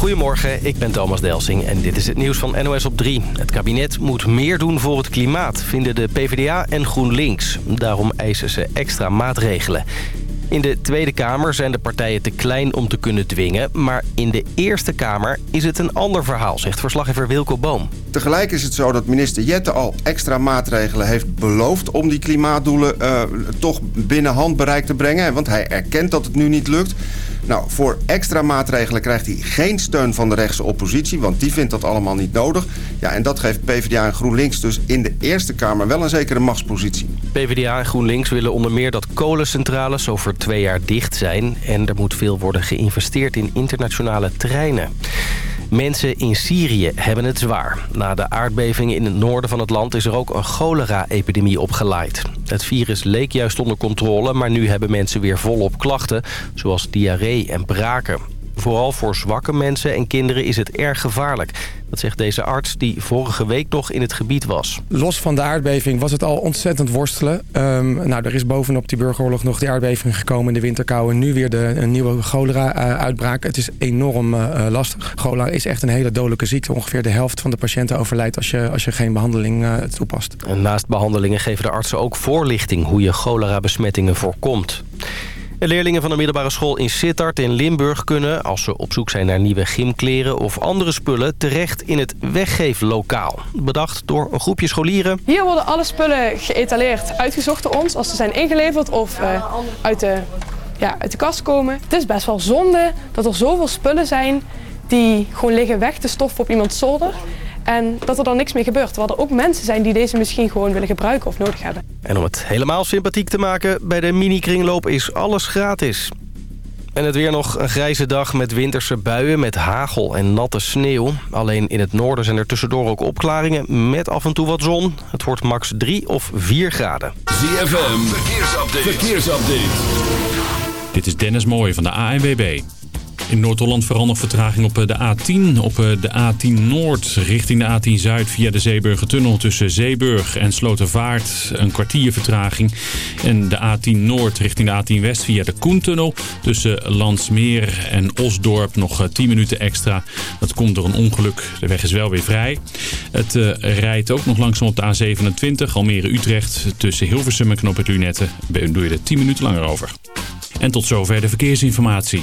Goedemorgen, ik ben Thomas Delsing en dit is het nieuws van NOS op 3. Het kabinet moet meer doen voor het klimaat, vinden de PvdA en GroenLinks. Daarom eisen ze extra maatregelen. In de Tweede Kamer zijn de partijen te klein om te kunnen dwingen... maar in de Eerste Kamer is het een ander verhaal, zegt verslaggever Wilco Boom. Tegelijk is het zo dat minister Jette al extra maatregelen heeft beloofd... om die klimaatdoelen uh, toch binnen handbereik te brengen. Want hij erkent dat het nu niet lukt. Nou, voor extra maatregelen krijgt hij geen steun van de rechtse oppositie... want die vindt dat allemaal niet nodig. Ja, en dat geeft PvdA en GroenLinks dus in de Eerste Kamer wel een zekere machtspositie. PvdA en GroenLinks willen onder meer dat kolencentrales over twee jaar dicht zijn... en er moet veel worden geïnvesteerd in internationale treinen. Mensen in Syrië hebben het zwaar. Na de aardbevingen in het noorden van het land is er ook een cholera-epidemie opgeleid. Het virus leek juist onder controle, maar nu hebben mensen weer volop klachten... zoals diarree en braken. Vooral voor zwakke mensen en kinderen is het erg gevaarlijk. Dat zegt deze arts die vorige week nog in het gebied was. Los van de aardbeving was het al ontzettend worstelen. Um, nou, er is bovenop die burgeroorlog nog die aardbeving gekomen in de winterkou. En nu weer de, een nieuwe cholera-uitbraak. Het is enorm uh, lastig. Cholera is echt een hele dodelijke ziekte. Ongeveer de helft van de patiënten overlijdt als je, als je geen behandeling uh, toepast. En naast behandelingen geven de artsen ook voorlichting hoe je cholera-besmettingen voorkomt. Leerlingen van de middelbare school in Sittard in Limburg kunnen... als ze op zoek zijn naar nieuwe gymkleren of andere spullen... terecht in het weggeeflokaal. Bedacht door een groepje scholieren. Hier worden alle spullen geëtaleerd, uitgezocht door ons... als ze zijn ingeleverd of uh, uit, de, ja, uit de kast komen. Het is best wel zonde dat er zoveel spullen zijn... die gewoon liggen weg te stoffen op iemands zolder... En dat er dan niks meer gebeurt. Terwijl er ook mensen zijn die deze misschien gewoon willen gebruiken of nodig hebben. En om het helemaal sympathiek te maken, bij de mini-kringloop is alles gratis. En het weer nog een grijze dag met winterse buien met hagel en natte sneeuw. Alleen in het noorden zijn er tussendoor ook opklaringen met af en toe wat zon. Het wordt max 3 of 4 graden. ZFM, verkeersupdate. verkeersupdate. Dit is Dennis Mooij van de ANWB. In Noord-Holland verandert vertraging op eh, de A10. Op eh, de A10 Noord richting de A10 Zuid via de Zeeburgertunnel tussen Zeeburg en Slotervaart. Een kwartier vertraging. En de A10 Noord richting de A10 West via de Koentunnel tussen Landsmeer en Osdorp nog 10 eh, minuten extra. Dat komt door een ongeluk. De weg is wel weer vrij. Het rijdt ook nog langzaam op de A27 Almere-Utrecht tussen Hilversum en Knop het. Doe je er 10 minuten langer over. En tot zover de verkeersinformatie.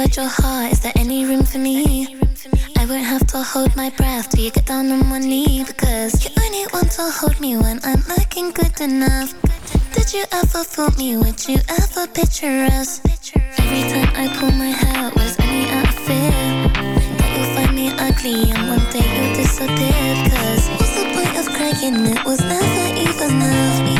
Inside your heart. Is there any room for me? I won't have to hold my breath till you get down on one knee because you only want to hold me when I'm looking good enough. Did you ever fool me? Would you ever picture us? Every time I pull my hair was only out of fear that you'll find me ugly and one day you'll disappear. Cause what's the point of crying? It was never even enough.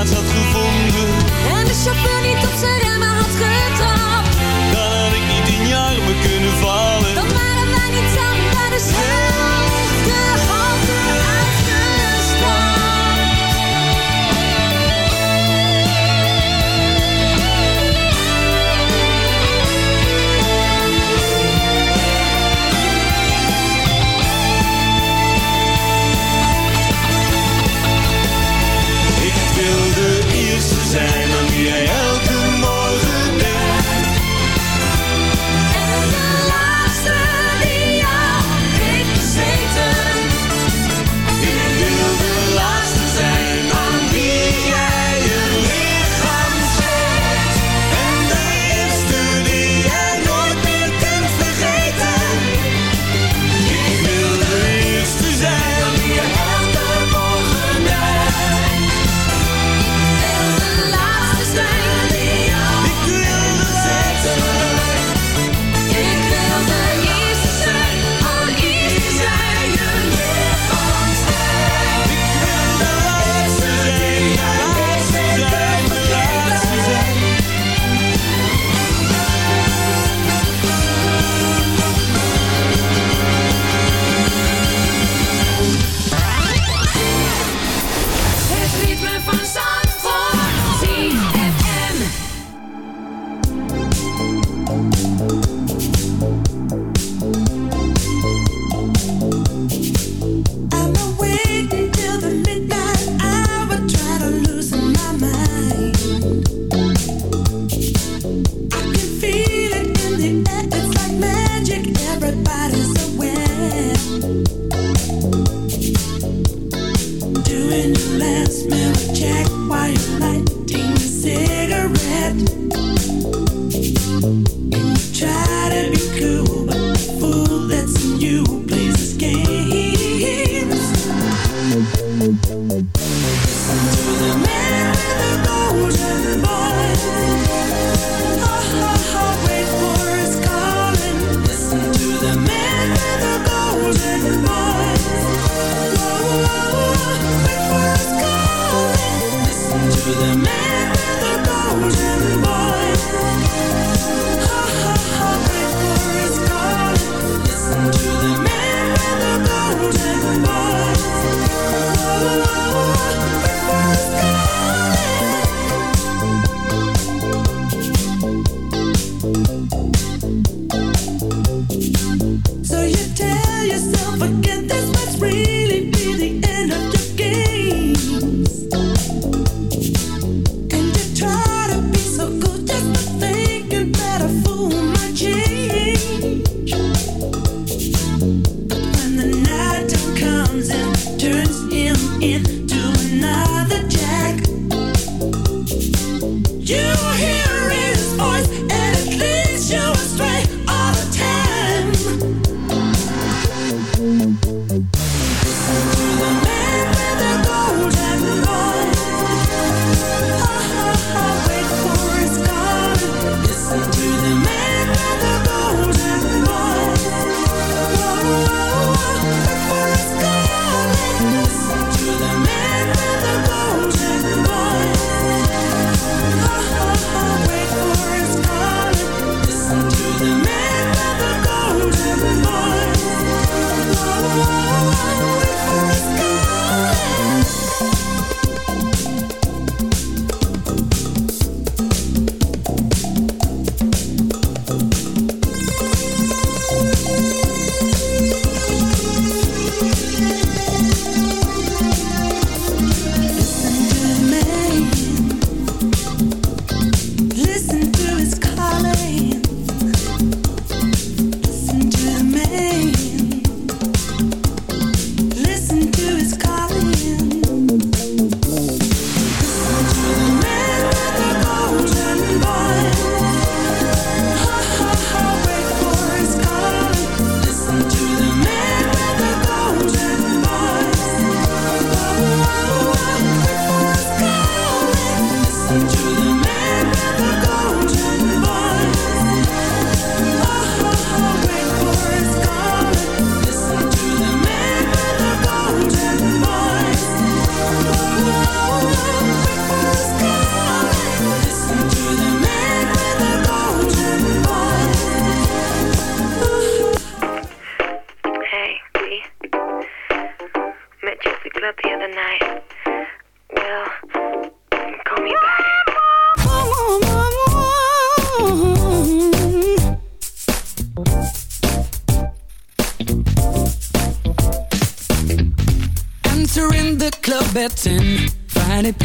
I'm so gevoeld.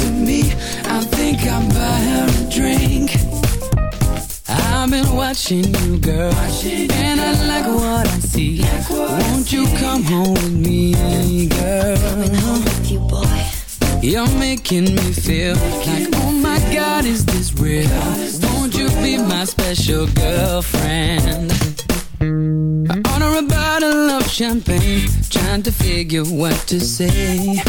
me. I think I'll buy her a drink. I've been watching you, girl, and I like what I see. Like what Won't you come home with me, girl? Coming home with you, boy. You're making me feel like, oh my God, is this real? Won't you be my special girlfriend? I order a bottle of champagne, trying to figure what to say.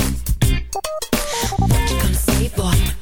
What you gonna say, boy?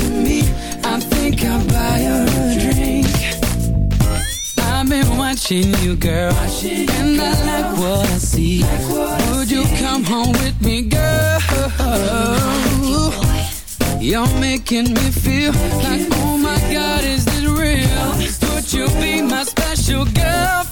watching you, girl. Watching and you, I like what I see. Like what Would I you see. come home with me, girl? You're making me feel making like, me oh my. God, is this real? Would you be my special girl?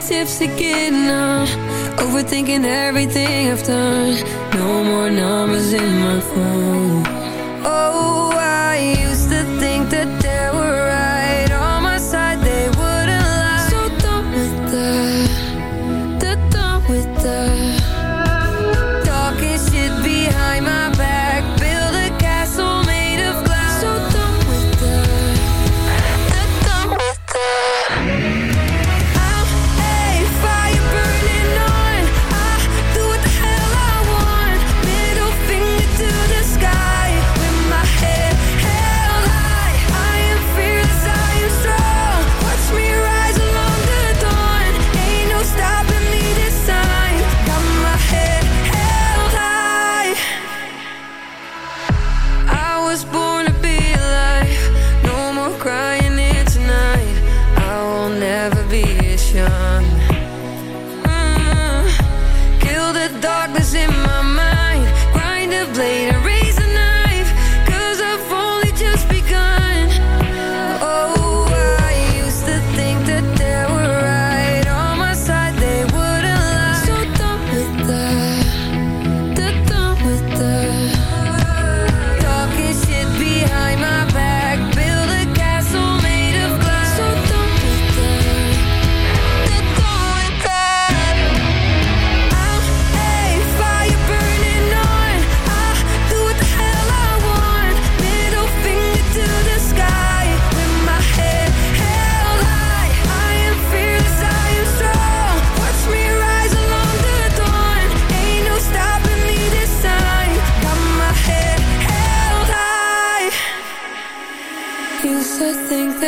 Tips again, Overthinking everything I've done. No more numbers in my phone. Oh.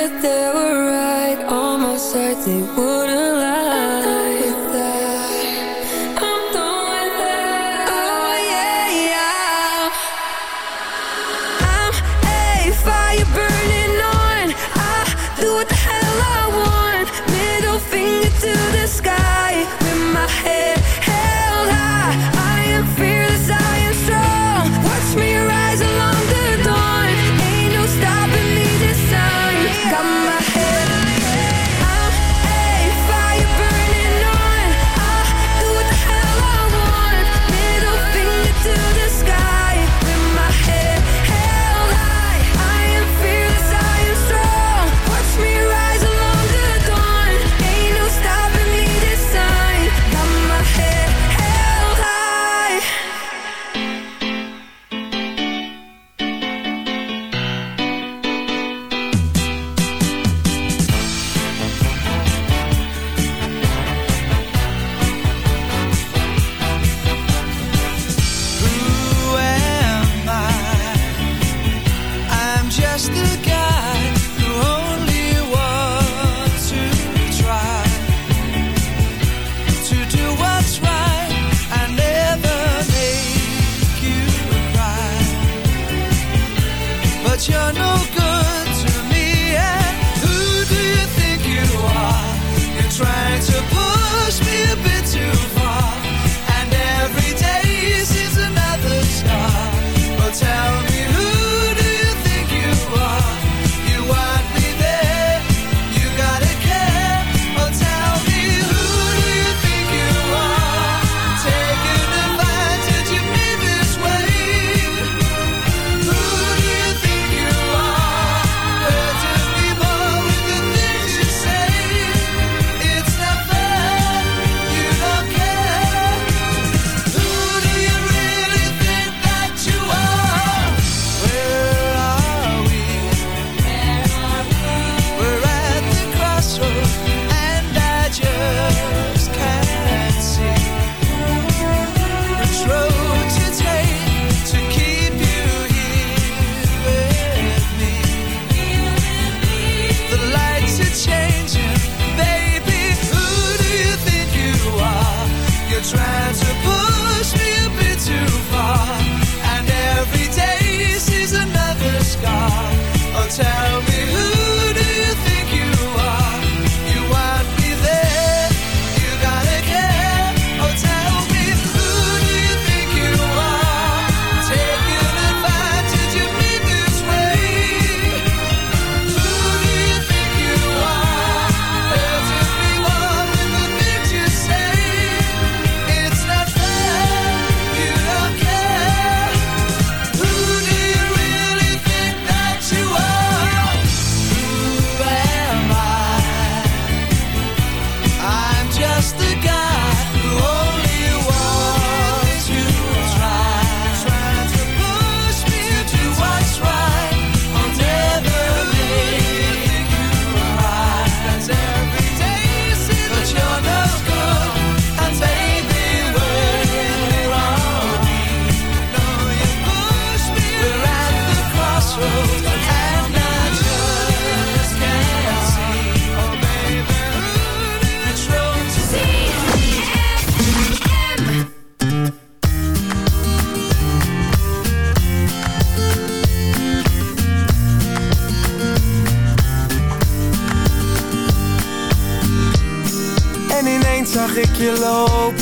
If they were right on my side, they would.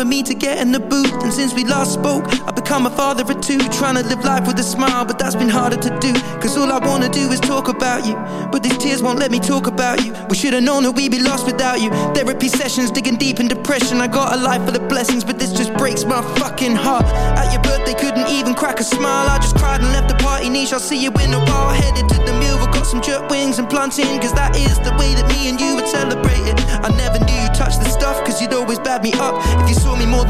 for me to get in the booth. And since we last spoke, I've become a father of two. Trying to live life with a smile, but that's been harder to do. Cause all I wanna do is talk about you. But these tears won't let me talk about you. We should've known that we'd be lost without you. Therapy sessions, digging deep in depression. I got a life full of blessings, but this just breaks my fucking heart. At your birthday, couldn't even crack a smile. I just cried and left the party niche. I'll see you in a while. Headed to the mill, we got some jerk wings and plantain. Cause that is the way that me and you would celebrate it. I never knew you touched the stuff, cause you'd always bad me up. If you saw me more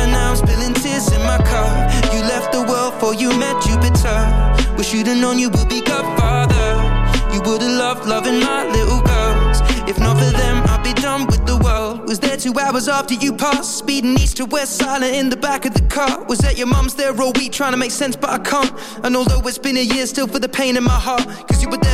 And now I'm spilling tears in my car. You left the world for you met Jupiter. Wish you'd have known you would be godfather. You would have loved loving my little girls. If not for them, I'd be done with the world. Was there two hours after you passed, speeding east to west, silent in the back of the car. Was at your mum's there all week, trying to make sense, but I can't. And although it's been a year, still for the pain in my heart. Cause you were there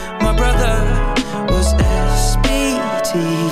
My brother was SBTV.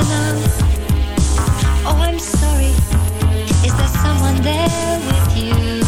Oh, I'm sorry. Is there someone there with you?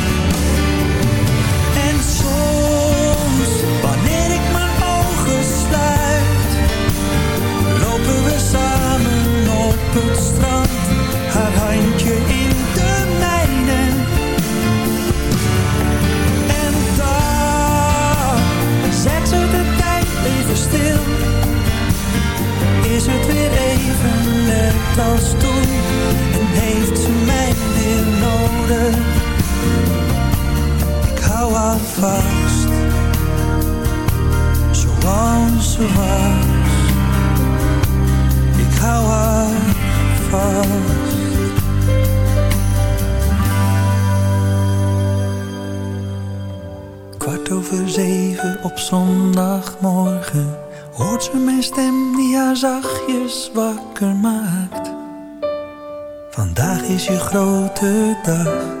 zachtjes wakker maakt. Vandaag is je grote dag.